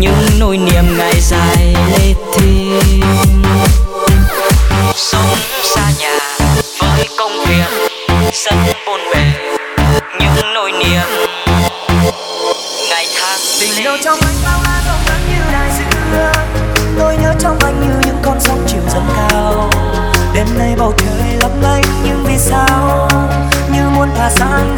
những nỗi niềm ngày dài lê thiên sống xa nhà với công việc sân bôn bề. Những nỗi niềm ngày tháng tình yêu trong anh bao la rộng lớn như đại xưa. Tôi nhớ trong anh như những con sóng chiều dâng cao. Đêm nay bầu trời lấp lánh những vì sao? Như muốn tha sáng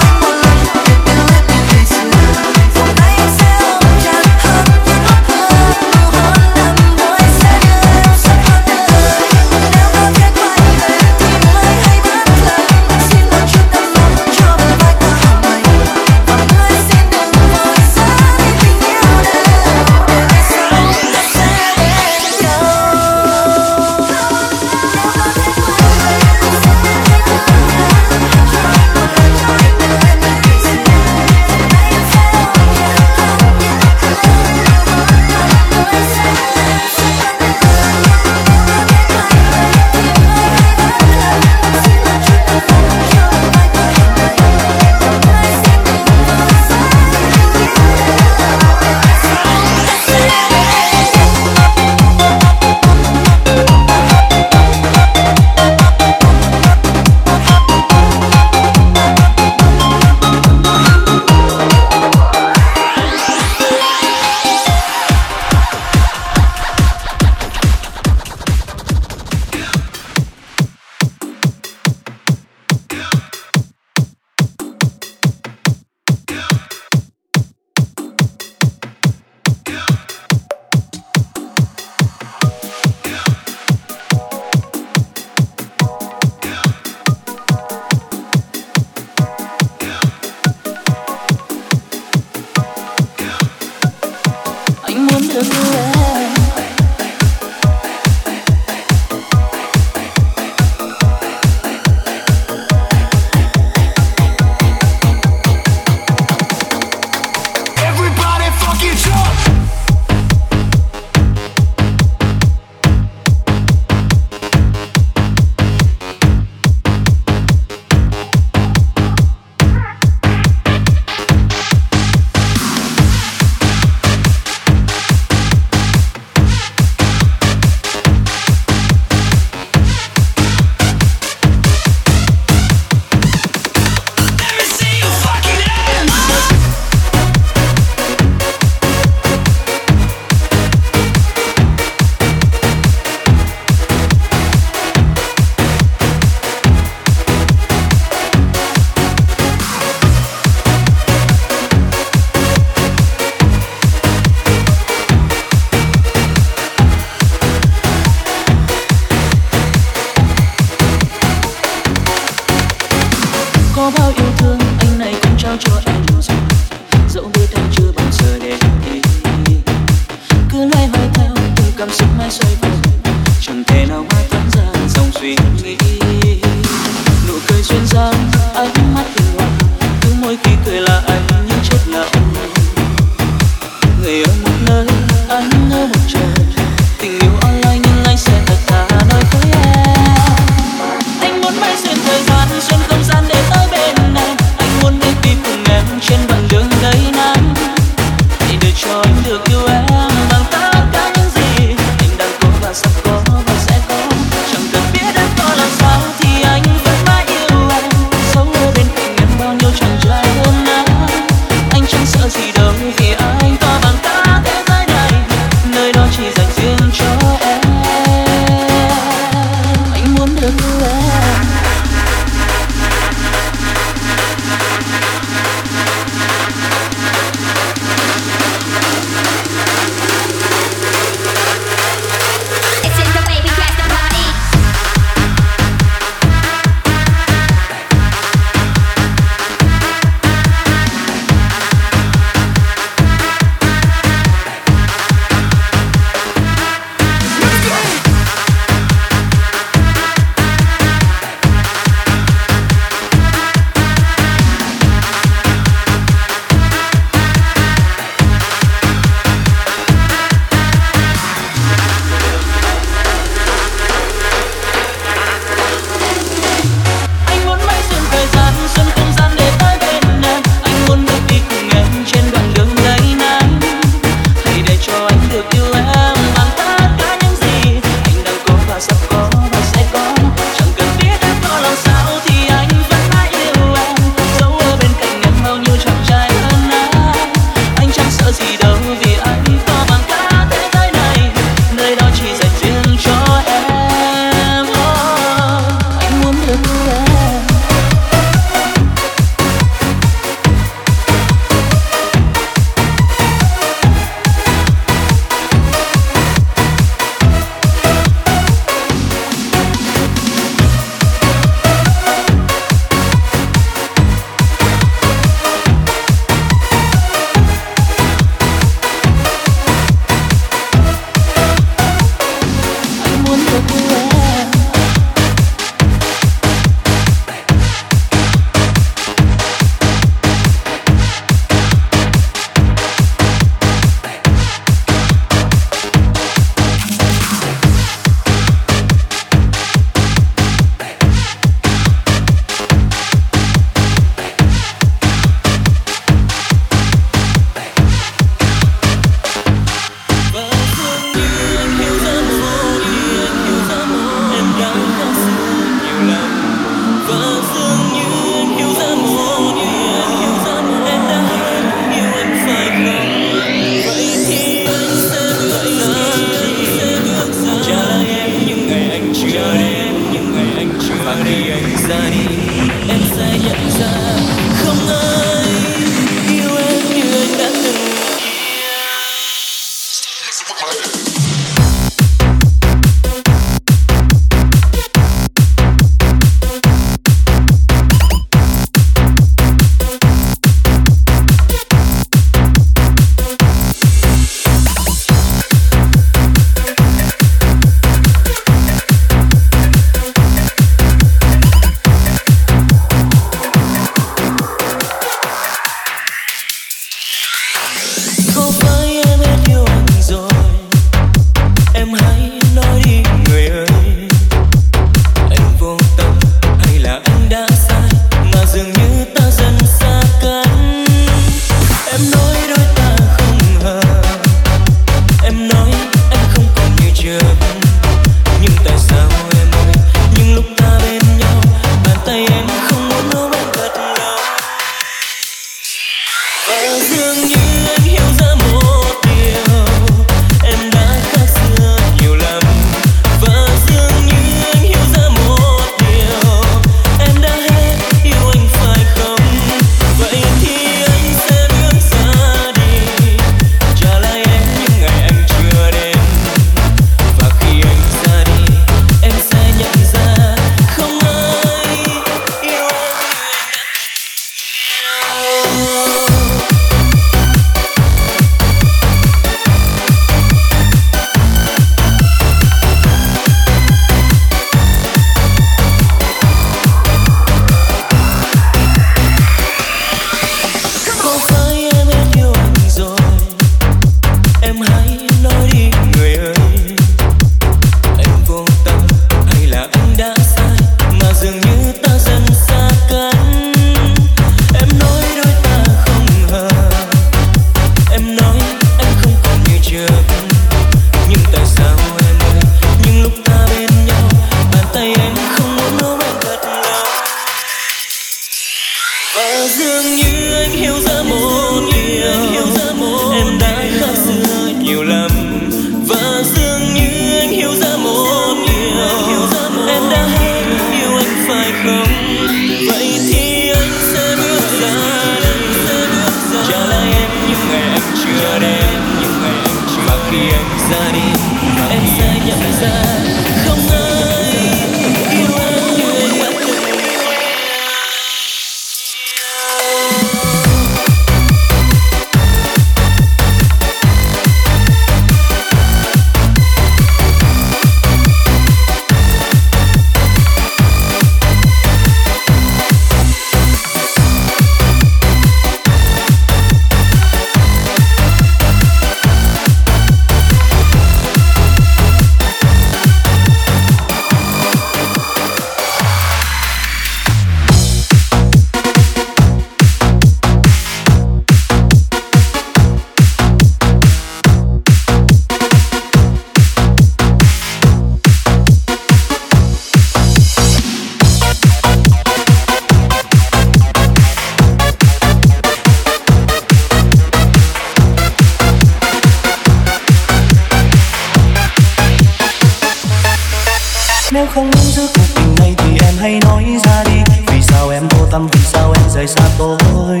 rời xa tôi.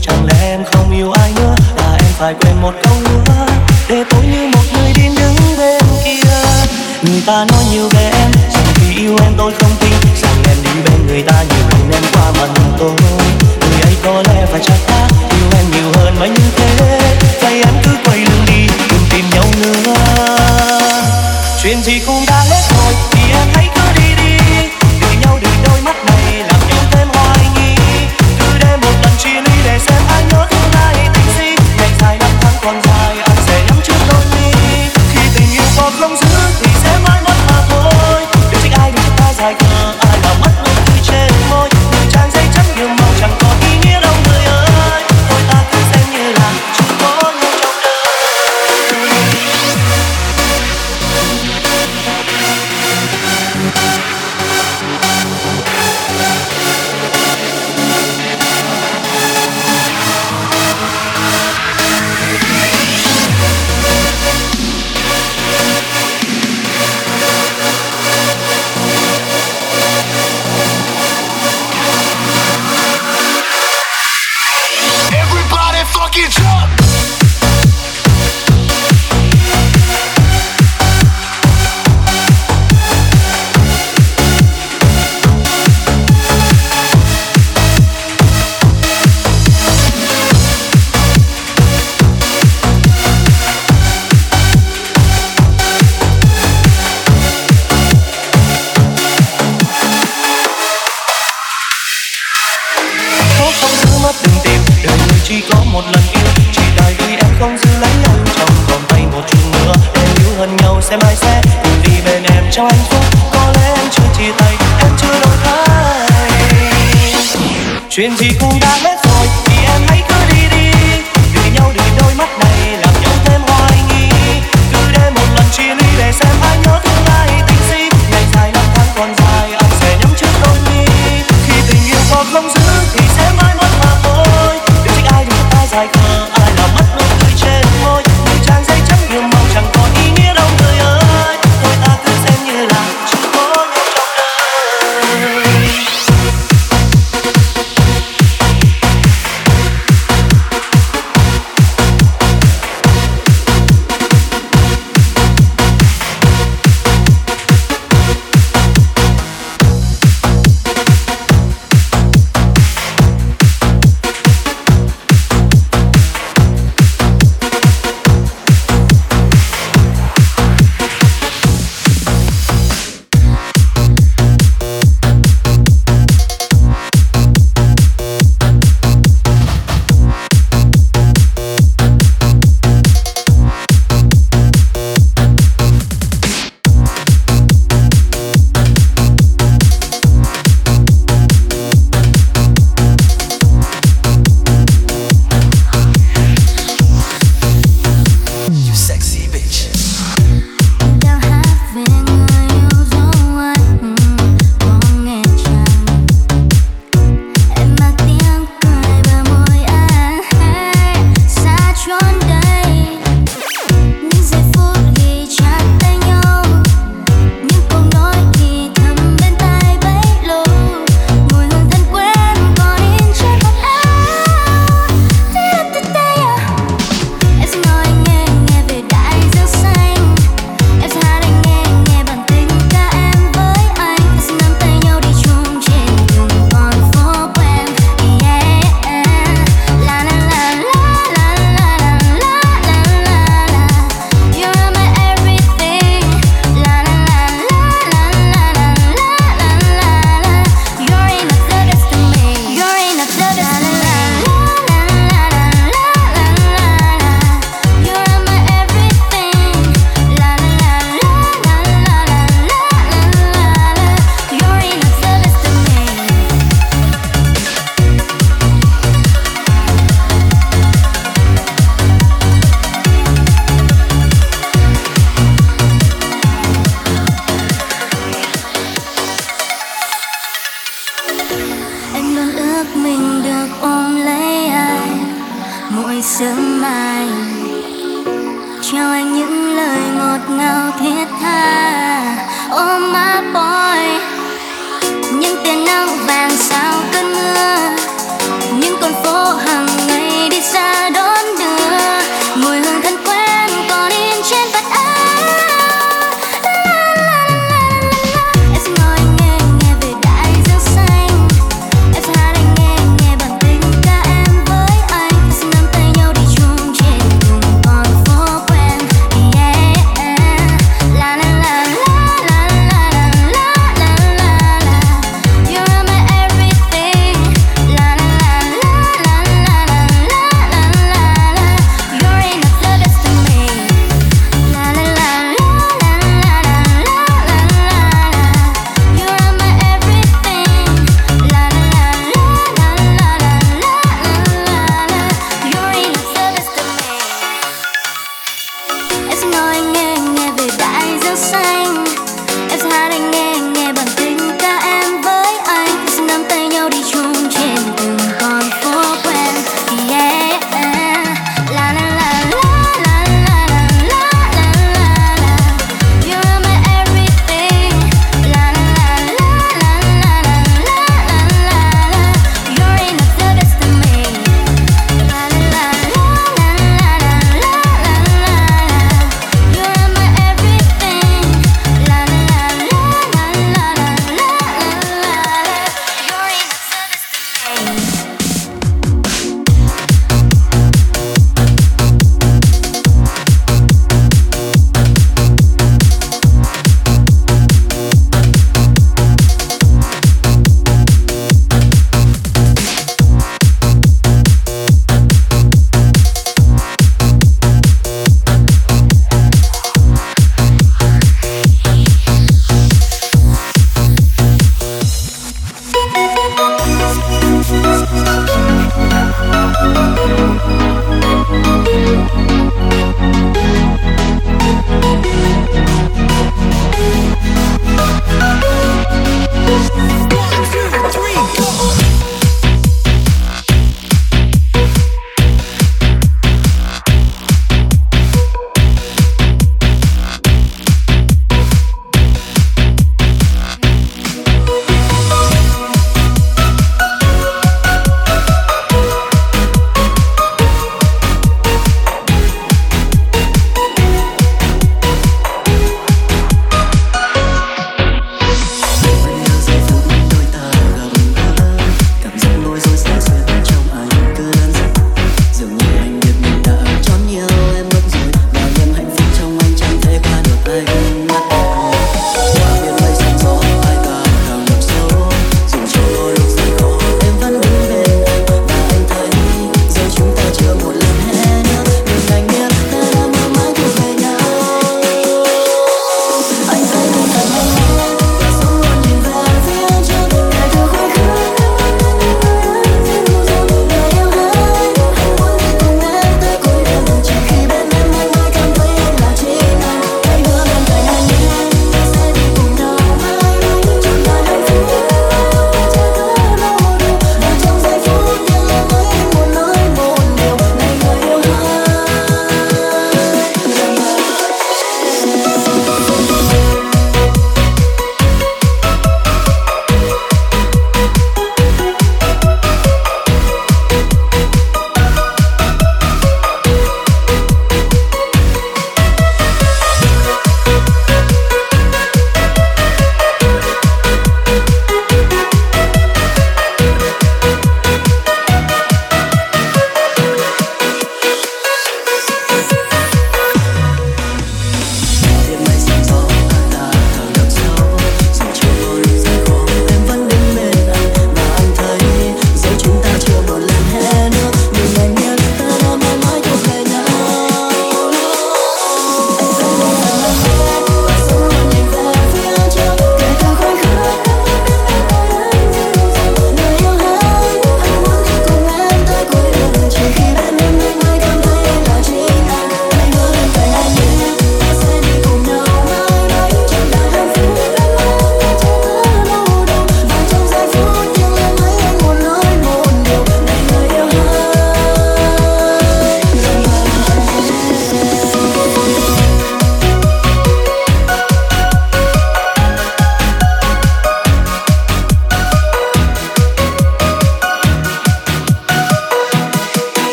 Chẳng lẽ em không yêu ai nữa Và em phải quên một câu nữa? Để tôi như một người đi đứng bên kia. Người ta nói nhiều về em rằng khi yêu em tôi không tin. Rằng em đi bên người ta nhiều lần em qua mặt tôi. Người ấy có lẽ phải chắc ta, yêu em nhiều hơn mấy như thế. Vậy em cứ